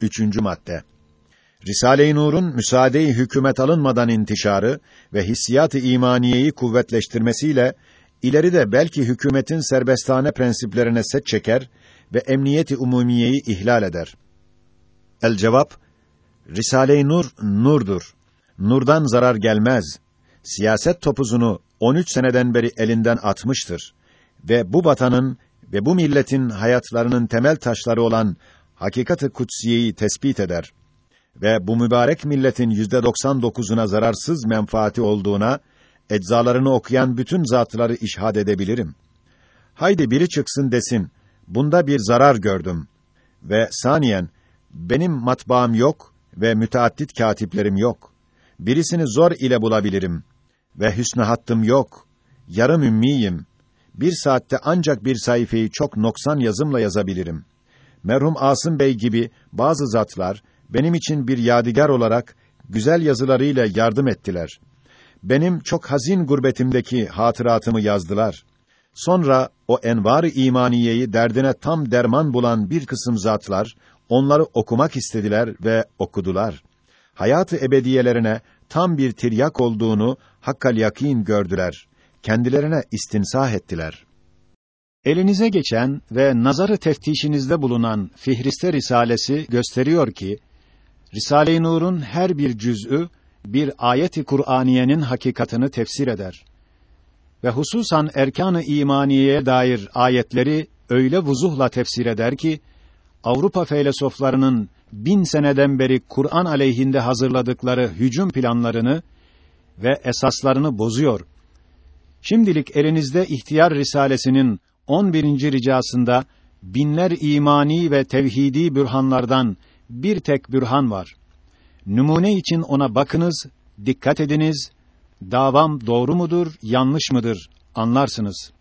Üçüncü madde. Risale-i Nur'un müsaade-i hükümet alınmadan intişarı ve hissiyat-ı imaniyeyi kuvvetleştirmesiyle ileride belki hükümetin serbestane prensiplerine set çeker ve emniyeti umumiyeyi ihlal eder. El cevap Risale-i Nur nurdur. Nurdan zarar gelmez. Siyaset topuzunu 13 seneden beri elinden atmıştır ve bu vatanın ve bu milletin hayatlarının temel taşları olan hakikati kutsiyeyi tespit eder ve bu mübarek milletin yüzde 99'una zararsız menfaati olduğuna eczalarını okuyan bütün zatları işhad edebilirim. Haydi biri çıksın desin, bunda bir zarar gördüm. Ve saniyen, benim matbaam yok ve müteaddit katiplerim yok. Birisini zor ile bulabilirim. Ve hüsnü hattım yok. Yarım ümmiyim. Bir saatte ancak bir sayfayı çok noksan yazımla yazabilirim. Merhum Asım Bey gibi bazı zatlar, benim için bir yadigar olarak, güzel yazılarıyla yardım ettiler.'' benim çok hazin gurbetimdeki hatıratımı yazdılar. Sonra o envar-ı imaniyeyi derdine tam derman bulan bir kısım zatlar onları okumak istediler ve okudular. Hayatı ebediyelerine tam bir tiryak olduğunu hakkal yakin gördüler. Kendilerine istinsah ettiler. Elinize geçen ve nazarı teftişinizde bulunan Fihriste Risalesi gösteriyor ki Risale-i Nur'un her bir cüz'ü bir ayeti Kur'aniyenin hakikatını tefsir eder. Ve hususan erkan-ı imaniyeye dair ayetleri öyle vuzuhla tefsir eder ki Avrupa felsefelerinin bin seneden beri Kur'an aleyhinde hazırladıkları hücum planlarını ve esaslarını bozuyor. Şimdilik elinizde ihtiyar risalesinin 11. ricasında binler imani ve tevhidi bürhanlardan bir tek bürhan var. Numune için ona bakınız, dikkat ediniz. Davam doğru mudur, yanlış mıdır anlarsınız.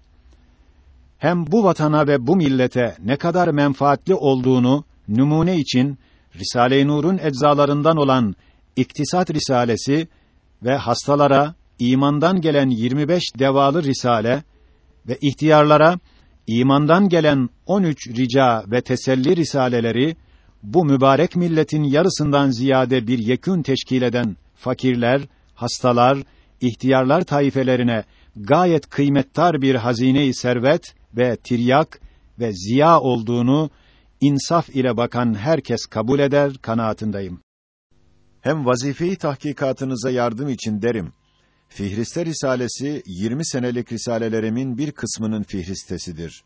Hem bu vatana ve bu millete ne kadar menfaatli olduğunu numune için Risale-i Nur'un eczalarından olan İktisat Risalesi ve hastalara imandan gelen 25 devalı risale ve ihtiyarlara imandan gelen 13 rica ve teselli risaleleri bu mübarek milletin yarısından ziyade bir yekün teşkil eden fakirler, hastalar, ihtiyarlar taifelerine gayet kıymettar bir hazine-i servet ve tiryak ve ziya olduğunu insaf ile bakan herkes kabul eder kanaatindeyim. Hem vazifeyi tahkikatınıza yardım için derim. Fihriste Risalesi 20 senelik risalelerimin bir kısmının fihristesidir.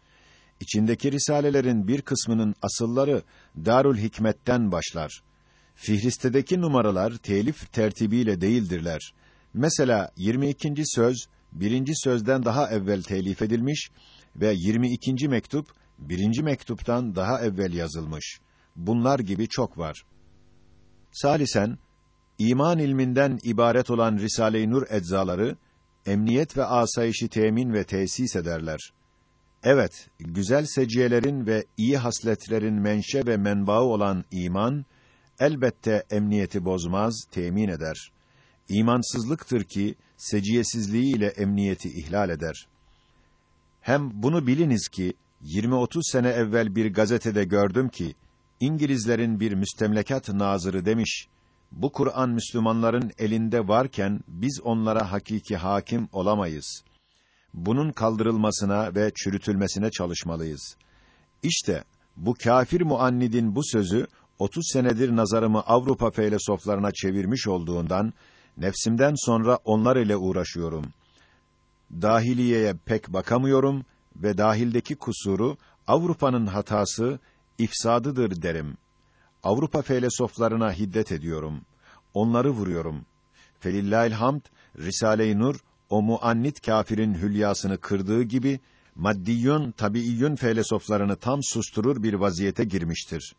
İçindeki risalelerin bir kısmının asılları Darül Hikmet'ten başlar. Fihristedeki numaralar telif tertibiyle değildirler. Mesela 22. söz birinci sözden daha evvel telif edilmiş ve 22. mektup birinci mektuptan daha evvel yazılmış. Bunlar gibi çok var. Salisen iman ilminden ibaret olan Risale-i Nur eczaları emniyet ve asayişi temin ve tesis ederler. Evet, güzel seciyelerin ve iyi hasletlerin menşe ve menbaı olan iman elbette emniyeti bozmaz, temin eder. İmansızlıktır ki seciyesizliği ile emniyeti ihlal eder. Hem bunu biliniz ki 20-30 sene evvel bir gazetede gördüm ki İngilizlerin bir müstemlekat nazırı demiş: Bu Kur'an Müslümanların elinde varken biz onlara hakiki hakim olamayız bunun kaldırılmasına ve çürütülmesine çalışmalıyız. İşte bu kafir muannidin bu sözü 30 senedir nazarımı Avrupa felsefelerine çevirmiş olduğundan nefsimden sonra onlar ile uğraşıyorum. Dahiliyeye pek bakamıyorum ve dahildeki kusuru Avrupa'nın hatası ifsadıdır derim. Avrupa felsefelerine hiddet ediyorum. Onları vuruyorum. Felillahil hamd Risale-i Nur o muannit kâfirin hülyasını kırdığı gibi maddiyün tabiiyyün felsefelerini tam susturur bir vaziyete girmiştir.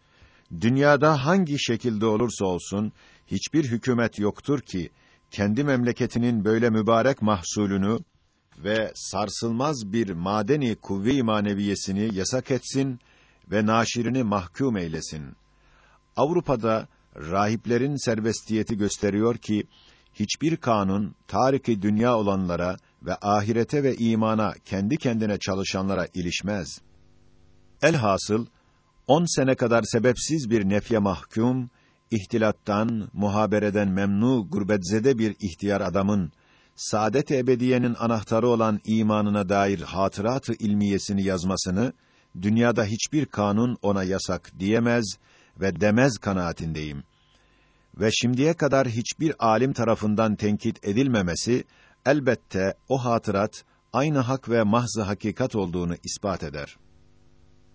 Dünyada hangi şekilde olursa olsun hiçbir hükümet yoktur ki kendi memleketinin böyle mübarek mahsulünü ve sarsılmaz bir madeni kuvve-i maneviyesini yasak etsin ve naşirini mahkum eylesin. Avrupa'da rahiplerin serbestiyeti gösteriyor ki hiçbir kanun tariki dünya olanlara ve ahirete ve imana kendi kendine çalışanlara ilişmez. Elhasıl on sene kadar sebepsiz bir nefye mahkum, ihtilattan, muhabereden memnu, gurbetzede bir ihtiyar adamın, saadet ebediyenin anahtarı olan imanına dair hatıratı ilmiyesini yazmasını, dünyada hiçbir kanun ona yasak diyemez ve demez kanaatindeyim. Ve şimdiye kadar hiçbir alim tarafından tenkit edilmemesi, elbette o hatırat, aynı hak ve mahzı hakikat olduğunu ispat eder.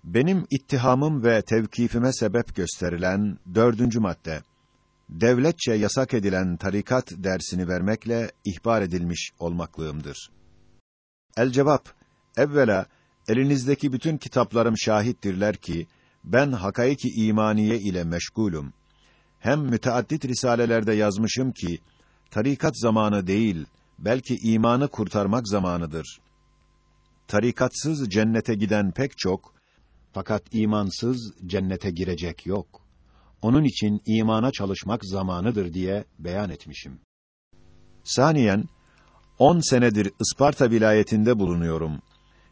Benim ittihamım ve tevkifime sebep gösterilen dördüncü madde, devletçe yasak edilen tarikat dersini vermekle ihbar edilmiş olmaklığımdır. El cevap, evvela, elinizdeki bütün kitaplarım şahittirler ki, ben hakaiki imaniye ile meşgulüm. Hem müteaddit risalelerde yazmışım ki, tarikat zamanı değil, belki imanı kurtarmak zamanıdır. Tarikatsız cennete giden pek çok, fakat imansız cennete girecek yok. Onun için imana çalışmak zamanıdır diye beyan etmişim. Saniyen, on senedir Isparta vilayetinde bulunuyorum.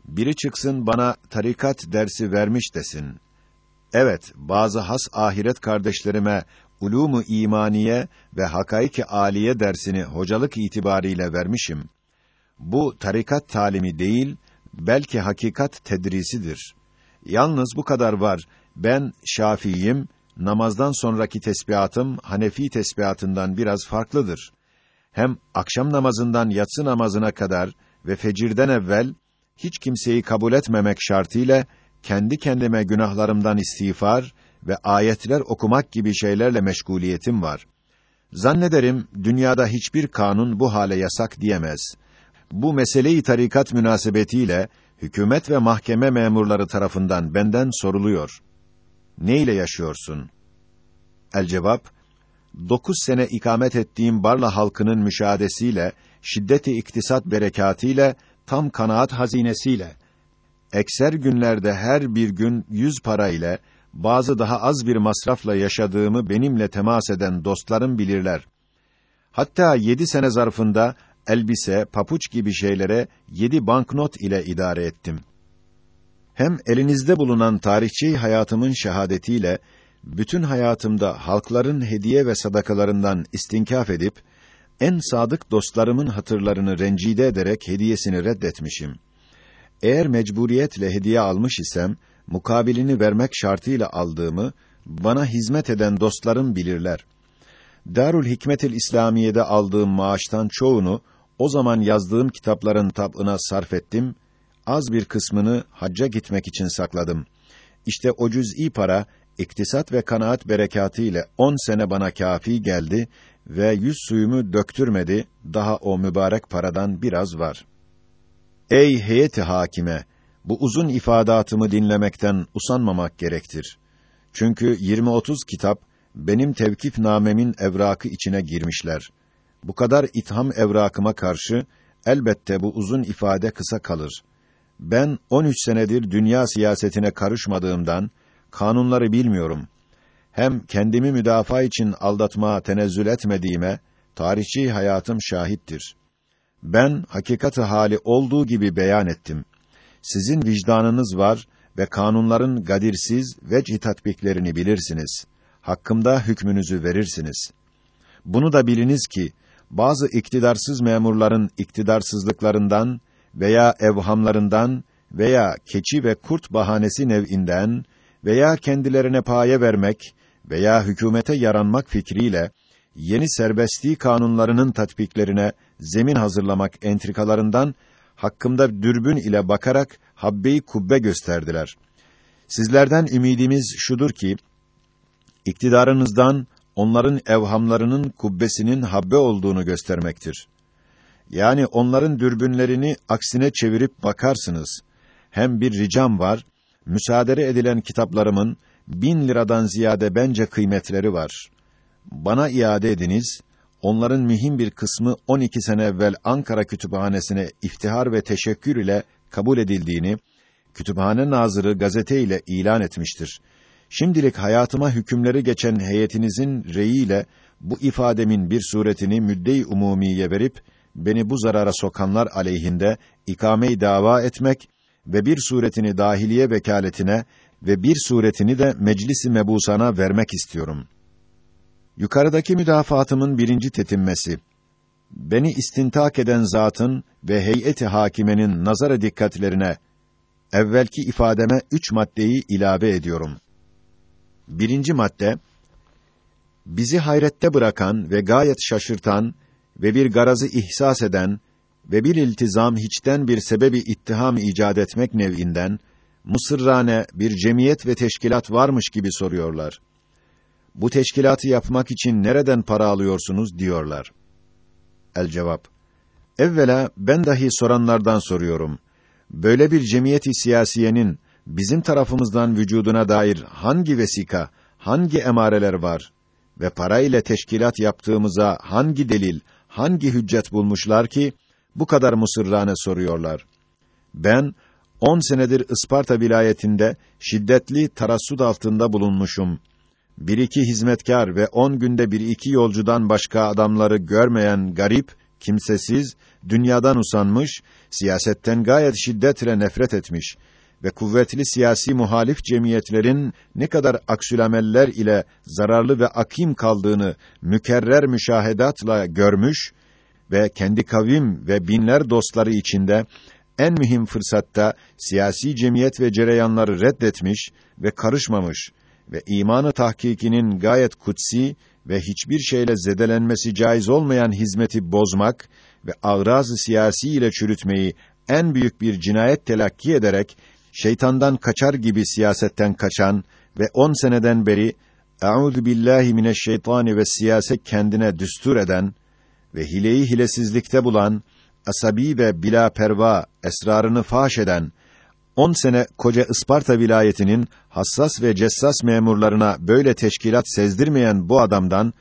Biri çıksın bana tarikat dersi vermiş desin. Evet, bazı has ahiret kardeşlerime ulumu imaniye ve hakaiki aliye dersini hocalık itibariyle vermişim. Bu tarikat talimi değil, belki hakikat tedrisidir. Yalnız bu kadar var. Ben Şafiiyim, namazdan sonraki tesbihatım Hanefi tesbihatından biraz farklıdır. Hem akşam namazından yatsı namazına kadar ve fecirden evvel hiç kimseyi kabul etmemek şartıyla kendi kendime günahlarımdan istiğfar ve ayetler okumak gibi şeylerle meşguliyetim var. Zannederim dünyada hiçbir kanun bu hale yasak diyemez. Bu meseleyi tarikat münasebetiyle hükümet ve mahkeme memurları tarafından benden soruluyor. Ne ile yaşıyorsun? El cevap, dokuz sene ikamet ettiğim Barla halkının müşahadesiyle, şiddeti iktisat berekatiyle, tam kanaat hazinesiyle, ekser günlerde her bir gün yüz para ile, bazı daha az bir masrafla yaşadığımı benimle temas eden dostlarım bilirler. Hatta yedi sene zarfında elbise, papuç gibi şeylere yedi banknot ile idare ettim. Hem elinizde bulunan tarihçi hayatımın şehadetiyle, bütün hayatımda halkların hediye ve sadakalarından istinkaf edip, en sadık dostlarımın hatırlarını rencide ederek hediyesini reddetmişim. Eğer mecburiyetle hediye almış isem, mukabilini vermek şartıyla aldığımı, bana hizmet eden dostlarım bilirler. Darül Hikmetil İslamiye'de aldığım maaştan çoğunu o zaman yazdığım kitapların tabına sarf ettim. Az bir kısmını hacca gitmek için sakladım. İşte o cüz'i para iktisat ve kanaat berekatı ile on sene bana kafi geldi ve yüz suyumu döktürmedi. Daha o mübarek paradan biraz var. Ey heyeti hakime, bu uzun ifadatımı dinlemekten usanmamak gerektir. Çünkü 20-30 kitap benim tevkif namemin evrakı içine girmişler. Bu kadar itham evrakıma karşı elbette bu uzun ifade kısa kalır. Ben 13 senedir dünya siyasetine karışmadığımdan kanunları bilmiyorum. Hem kendimi müdafaa için aldatmaya tenezzül etmediğime tarihçi hayatım şahittir. Ben hakikati hali olduğu gibi beyan ettim. Sizin vicdanınız var ve kanunların gadirsiz vecih tatbiklerini bilirsiniz. Hakkımda hükmünüzü verirsiniz. Bunu da biliniz ki bazı iktidarsız memurların iktidarsızlıklarından veya evhamlarından veya keçi ve kurt bahanesi nev'inden veya kendilerine paye vermek veya hükümete yaranmak fikriyle yeni serbestliği kanunlarının tatbiklerine zemin hazırlamak entrikalarından hakkımda dürbün ile bakarak habbe-i kubbe gösterdiler. Sizlerden ümidimiz şudur ki iktidarınızdan onların evhamlarının kubbesinin habbe olduğunu göstermektir. Yani onların dürbünlerini aksine çevirip bakarsınız. Hem bir ricam var, müsaade edilen kitaplarımın bin liradan ziyade bence kıymetleri var. Bana iade ediniz, onların mühim bir kısmı 12 sene evvel Ankara Kütüphanesi'ne iftihar ve teşekkür ile kabul edildiğini, kütüphane nazırı gazete ile ilan etmiştir. Şimdilik hayatıma hükümleri geçen heyetinizin reyiyle bu ifademin bir suretini müdde-i umumiye verip beni bu zarara sokanlar aleyhinde ikame-i dava etmek ve bir suretini dahiliye vekaletine ve bir suretini de meclisi mebusana vermek istiyorum. Yukarıdaki müdafaatımın birinci tetinmesi. Beni istintak eden zatın ve heyeti hakimenin nazara dikkatlerine evvelki ifademe üç maddeyi ilave ediyorum. Birinci madde, bizi hayrette bırakan ve gayet şaşırtan ve bir garazı ihsas eden ve bir iltizam hiçten bir sebebi ittiham icat etmek nev'inden Mısırrane bir cemiyet ve teşkilat varmış gibi soruyorlar. Bu teşkilatı yapmak için nereden para alıyorsunuz diyorlar. El cevap. Evvela ben dahi soranlardan soruyorum. Böyle bir cemiyeti siyasiyenin bizim tarafımızdan vücuduna dair hangi vesika, hangi emareler var ve para ile teşkilat yaptığımıza hangi delil, hangi hüccet bulmuşlar ki bu kadar musırrane soruyorlar. Ben on senedir Isparta vilayetinde şiddetli tarassud altında bulunmuşum. Bir iki hizmetkar ve on günde bir iki yolcudan başka adamları görmeyen garip, kimsesiz, dünyadan usanmış, siyasetten gayet şiddetle nefret etmiş ve kuvvetli siyasi muhalif cemiyetlerin ne kadar aksülameller ile zararlı ve akim kaldığını mükerrer müşahedatla görmüş ve kendi kavim ve binler dostları içinde en mühim fırsatta siyasi cemiyet ve cereyanları reddetmiş ve karışmamış ve imanı tahkikinin gayet kutsi ve hiçbir şeyle zedelenmesi caiz olmayan hizmeti bozmak ve ağraz siyasi ile çürütmeyi en büyük bir cinayet telakki ederek şeytandan kaçar gibi siyasetten kaçan ve on seneden beri "Eûzu billahi mineşşeytani ve siyaset kendine düstur eden ve hileyi hilesizlikte bulan, asabi ve bila perva esrarını faş eden, on sene koca Isparta vilayetinin hassas ve cessas memurlarına böyle teşkilat sezdirmeyen bu adamdan,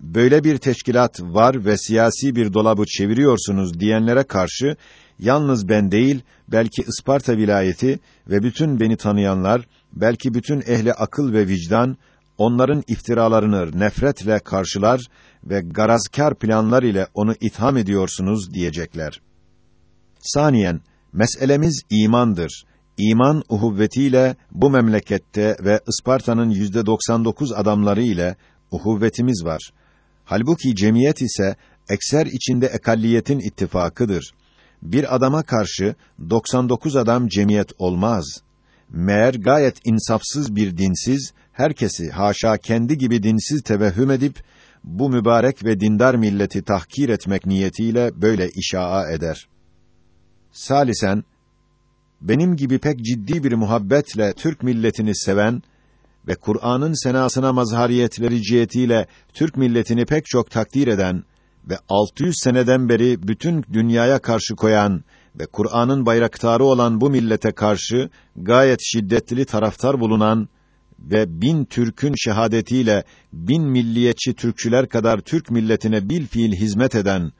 böyle bir teşkilat var ve siyasi bir dolabı çeviriyorsunuz diyenlere karşı, yalnız ben değil, belki Isparta vilayeti ve bütün beni tanıyanlar, belki bütün ehli akıl ve vicdan, onların iftiralarını nefretle karşılar ve garazkar planlar ile onu itham ediyorsunuz diyecekler. Saniyen, meselemiz imandır. İman uhuvvetiyle bu memlekette ve Isparta'nın yüzde 99 adamları ile uhuvvetimiz var. Halbuki cemiyet ise ekser içinde ekalliyetin ittifakıdır. Bir adama karşı 99 adam cemiyet olmaz. Meğer gayet insafsız bir dinsiz, herkesi haşa kendi gibi dinsiz tevehhüm edip bu mübarek ve dindar milleti tahkir etmek niyetiyle böyle işaa eder. Salisen benim gibi pek ciddi bir muhabbetle Türk milletini seven ve Kur'an'ın senasına mazhariyetleri cihetiyle Türk milletini pek çok takdir eden ve 600 seneden beri bütün dünyaya karşı koyan ve Kur'an'ın bayraktarı olan bu millete karşı gayet şiddetli taraftar bulunan ve bin Türk'ün şehadetiyle bin milliyetçi Türkçüler kadar Türk milletine bil fiil hizmet eden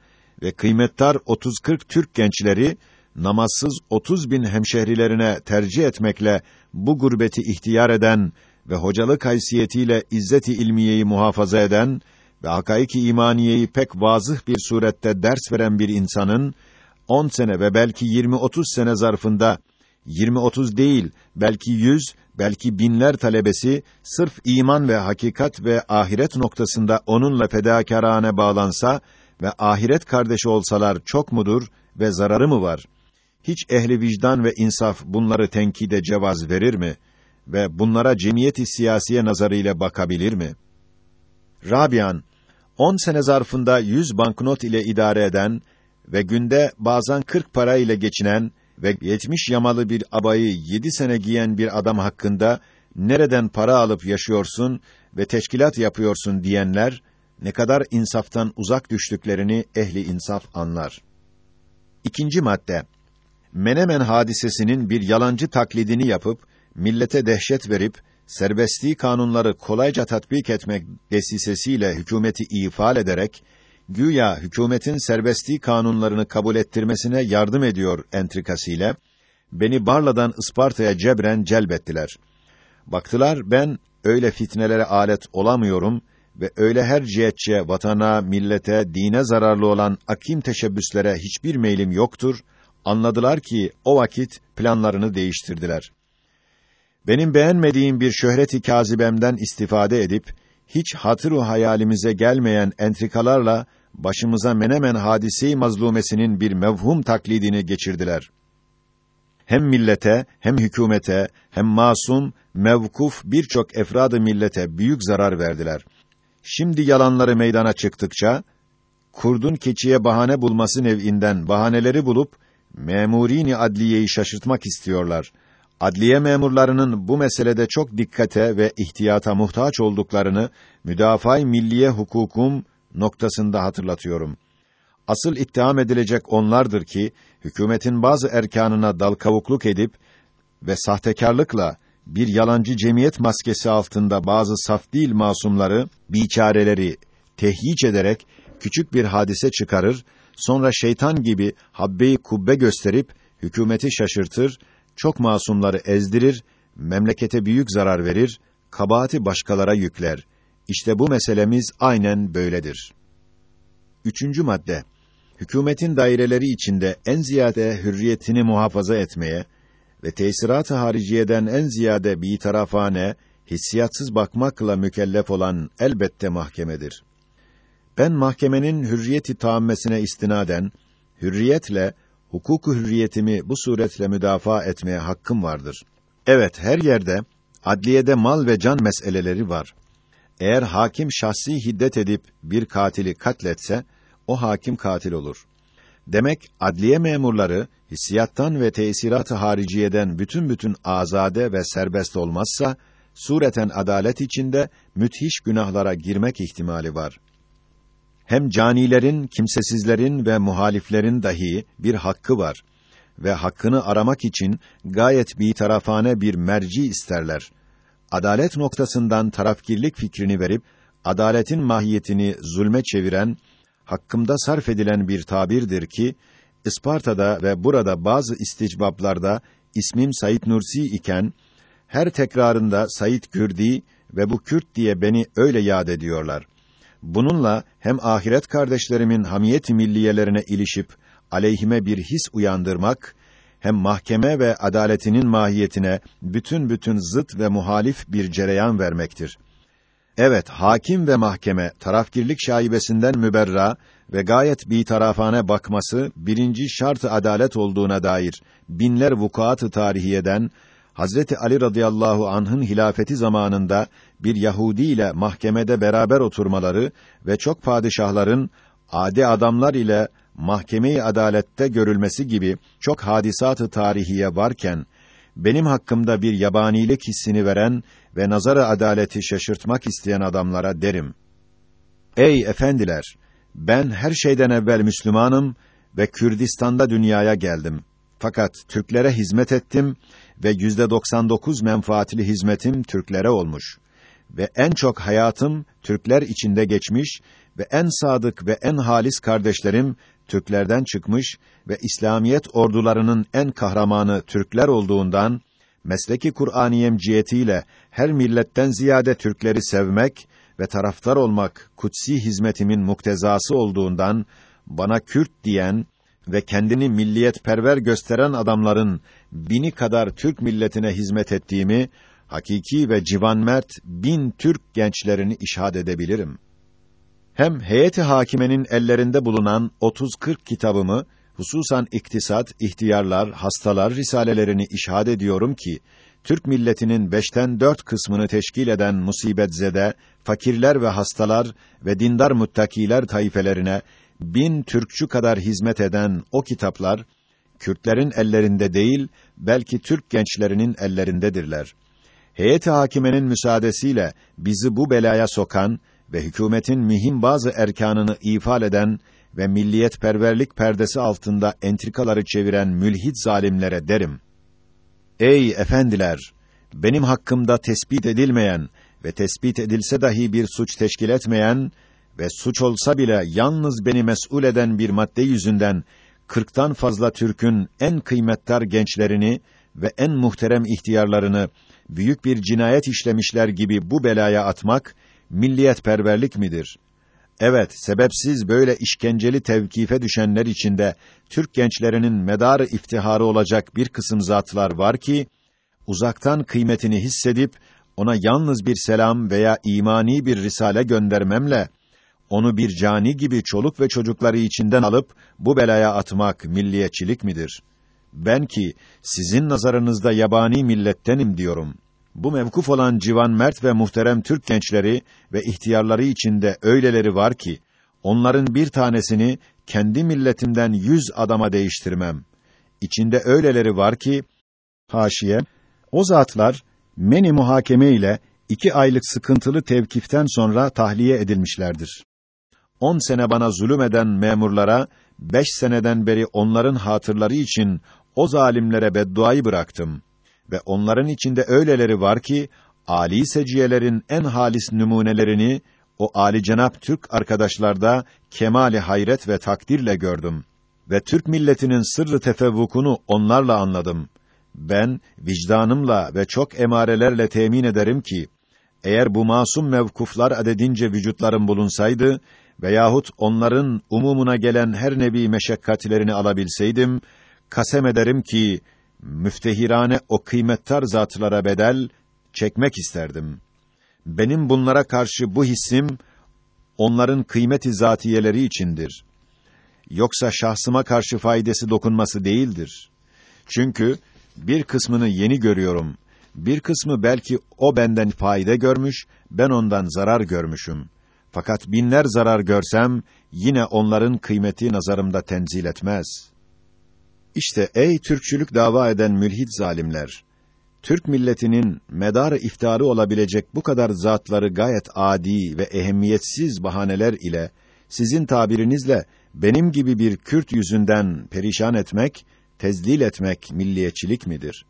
ve kıymettar 30-40 Türk gençleri namazsız 30 bin hemşehrilerine tercih etmekle bu gurbeti ihtiyar eden ve hocalık haysiyetiyle izzeti ilmiyeyi muhafaza eden ve hakaiki imaniyeyi pek vazıh bir surette ders veren bir insanın 10 sene ve belki 20-30 sene zarfında 20-30 değil, belki 100, belki binler talebesi sırf iman ve hakikat ve ahiret noktasında onunla fedakârane bağlansa ve ahiret kardeşi olsalar çok mudur ve zararı mı var? Hiç ehli vicdan ve insaf bunları tenkide cevaz verir mi? Ve bunlara cemiyeti siyasiye nazarıyla bakabilir mi? Rabian, on sene zarfında yüz banknot ile idare eden ve günde bazen kırk para ile geçinen ve yetmiş yamalı bir abayı yedi sene giyen bir adam hakkında nereden para alıp yaşıyorsun ve teşkilat yapıyorsun diyenler ne kadar insaftan uzak düştüklerini ehli insaf anlar. İkinci madde. Menemen hadisesinin bir yalancı taklidini yapıp millete dehşet verip serbestliği kanunları kolayca tatbik etmek desisesiyle hükümeti ifal ederek güya hükümetin serbestliği kanunlarını kabul ettirmesine yardım ediyor entrikasıyla beni Barla'dan Isparta'ya cebren celbettiler. Baktılar ben öyle fitnelere alet olamıyorum ve öyle her cihetçe vatana, millete, dine zararlı olan akim teşebbüslere hiçbir meylim yoktur. Anladılar ki o vakit planlarını değiştirdiler. Benim beğenmediğim bir şöhreti kazibemden istifade edip hiç hatırı hayalimize gelmeyen entrikalarla başımıza Menemen hadisi mazlumesinin bir mevhum taklidini geçirdiler. Hem millete, hem hükümete, hem masum, mevkuf birçok efradı millete büyük zarar verdiler. Şimdi yalanları meydana çıktıkça kurdun keçiye bahane bulması nev'inden bahaneleri bulup memurini adliyeyi şaşırtmak istiyorlar. Adliye memurlarının bu meselede çok dikkate ve ihtiyata muhtaç olduklarını müdafaa milliye hukukum noktasında hatırlatıyorum. Asıl ittiham edilecek onlardır ki hükümetin bazı erkanına dal kavukluk edip ve sahtekarlıkla bir yalancı cemiyet maskesi altında bazı saf değil masumları, biçareleri tehyiç ederek küçük bir hadise çıkarır, sonra şeytan gibi habbeyi kubbe gösterip hükümeti şaşırtır, çok masumları ezdirir, memlekete büyük zarar verir, kabahati başkalara yükler. İşte bu meselemiz aynen böyledir. Üçüncü madde. Hükümetin daireleri içinde en ziyade hürriyetini muhafaza etmeye ve tesirat-ı hariciyeden en ziyade bir tarafane, hissiyatsız bakmakla mükellef olan elbette mahkemedir. Ben mahkemenin hürriyeti taammesine istinaden, hürriyetle, hukuku hürriyetimi bu suretle müdafaa etmeye hakkım vardır. Evet, her yerde, adliyede mal ve can meseleleri var. Eğer hakim şahsi hiddet edip bir katili katletse, o hakim katil olur. Demek adliye memurları hissiyattan ve tesirat-ı hariciyeden bütün bütün azade ve serbest olmazsa sureten adalet içinde müthiş günahlara girmek ihtimali var. Hem canilerin, kimsesizlerin ve muhaliflerin dahi bir hakkı var ve hakkını aramak için gayet bir tarafane bir merci isterler. Adalet noktasından tarafkirlik fikrini verip adaletin mahiyetini zulme çeviren hakkımda sarf edilen bir tabirdir ki Isparta'da ve burada bazı isticbaplarda ismim Said Nursi iken her tekrarında Said Kürdi ve bu Kürt diye beni öyle yad ediyorlar. Bununla hem ahiret kardeşlerimin hamiyet milliyelerine ilişip aleyhime bir his uyandırmak hem mahkeme ve adaletinin mahiyetine bütün bütün zıt ve muhalif bir cereyan vermektir. Evet, hakim ve mahkeme tarafkirlik şaibesinden müberra ve gayet bir tarafane bakması birinci şartı adalet olduğuna dair binler vukuat-ı tarihiyeden Hazreti Ali radıyallahu anh'ın hilafeti zamanında bir Yahudi ile mahkemede beraber oturmaları ve çok padişahların adi adamlar ile mahkeme-i adalette görülmesi gibi çok hadisat-ı tarihiye varken benim hakkımda bir yabanilik hissini veren ve nazara adaleti şaşırtmak isteyen adamlara derim. Ey efendiler! Ben her şeyden evvel Müslümanım ve Kürdistan'da dünyaya geldim. Fakat Türklere hizmet ettim ve yüzde 99 menfaatli hizmetim Türklere olmuş. Ve en çok hayatım Türkler içinde geçmiş ve en sadık ve en halis kardeşlerim Türklerden çıkmış ve İslamiyet ordularının en kahramanı Türkler olduğundan mesleki Kur'aniyem cihetiyle her milletten ziyade Türkleri sevmek ve taraftar olmak kutsi hizmetimin muktezası olduğundan bana Kürt diyen ve kendini milliyet perver gösteren adamların bini kadar Türk milletine hizmet ettiğimi hakiki ve civan mert bin Türk gençlerini işhad edebilirim. Hem heyeti hakimenin ellerinde bulunan 30-40 kitabımı hususan iktisat, ihtiyarlar, hastalar risalelerini işhad ediyorum ki Türk milletinin beşten dört kısmını teşkil eden musibetzede, fakirler ve hastalar ve dindar muttakiler taifelerine bin Türkçü kadar hizmet eden o kitaplar, Kürtlerin ellerinde değil, belki Türk gençlerinin ellerindedirler. Heyet-i hakimenin müsaadesiyle bizi bu belaya sokan ve hükümetin mühim bazı erkanını ifade eden ve milliyet perverlik perdesi altında entrikaları çeviren mülhid zalimlere derim. Ey efendiler! Benim hakkımda tespit edilmeyen ve tespit edilse dahi bir suç teşkil etmeyen ve suç olsa bile yalnız beni mesul eden bir madde yüzünden kırktan fazla Türk'ün en kıymetdar gençlerini ve en muhterem ihtiyarlarını büyük bir cinayet işlemişler gibi bu belaya atmak milliyet perverlik midir? Evet, sebepsiz böyle işkenceli tevkife düşenler içinde Türk gençlerinin medarı iftiharı olacak bir kısım zatlar var ki uzaktan kıymetini hissedip ona yalnız bir selam veya imani bir risale göndermemle onu bir cani gibi çoluk ve çocukları içinden alıp bu belaya atmak milliyetçilik midir? Ben ki sizin nazarınızda yabani millettenim diyorum. Bu mevkuf olan civan mert ve muhterem Türk gençleri ve ihtiyarları içinde öyleleri var ki onların bir tanesini kendi milletimden yüz adama değiştirmem. İçinde öyleleri var ki haşiye o zatlar meni muhakeme ile iki aylık sıkıntılı tevkiften sonra tahliye edilmişlerdir. On sene bana zulüm eden memurlara, beş seneden beri onların hatırları için o zalimlere bedduayı bıraktım. Ve onların içinde öyleleri var ki, âli seciyelerin en halis numunelerini, o âli cenap Türk arkadaşlarda kemali hayret ve takdirle gördüm. Ve Türk milletinin sırrı tefevvukunu onlarla anladım. Ben, vicdanımla ve çok emarelerle temin ederim ki, eğer bu masum mevkuflar adedince vücutlarım bulunsaydı, veyahut onların umumuna gelen her nevi meşakkatlerini alabilseydim, kasem ederim ki, müftehirane o kıymettar zatlara bedel, çekmek isterdim. Benim bunlara karşı bu hissim, onların kıymeti zatiyeleri içindir. Yoksa şahsıma karşı faydası dokunması değildir. Çünkü, bir kısmını yeni görüyorum, bir kısmı belki o benden fayda görmüş, ben ondan zarar görmüşüm. Fakat binler zarar görsem, yine onların kıymeti nazarımda tenzil etmez. İşte ey Türkçülük dava eden mülhid zalimler! Türk milletinin medarı iftarı olabilecek bu kadar zatları gayet adi ve ehemmiyetsiz bahaneler ile, sizin tabirinizle, benim gibi bir Kürt yüzünden perişan etmek, tezlil etmek milliyetçilik midir?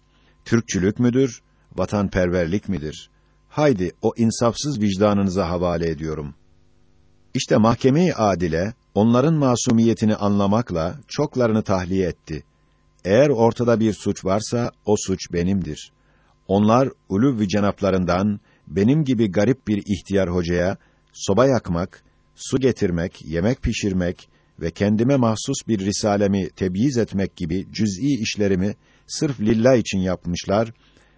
Türkçülük müdür? Vatanperverlik midir? Haydi o insafsız vicdanınıza havale ediyorum. İşte mahkeme-i adile onların masumiyetini anlamakla çoklarını tahliye etti. Eğer ortada bir suç varsa o suç benimdir. Onlar ulûv-i cenaplarından benim gibi garip bir ihtiyar hocaya soba yakmak, su getirmek, yemek pişirmek ve kendime mahsus bir risalemi tebyiz etmek gibi cüz'i işlerimi sırf lillah için yapmışlar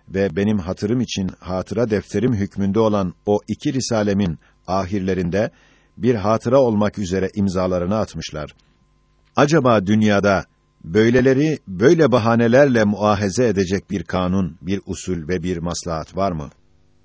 ve benim hatırım için hatıra defterim hükmünde olan o iki risalemin ahirlerinde bir hatıra olmak üzere imzalarını atmışlar. Acaba dünyada böyleleri böyle bahanelerle muahaze edecek bir kanun, bir usul ve bir maslahat var mı?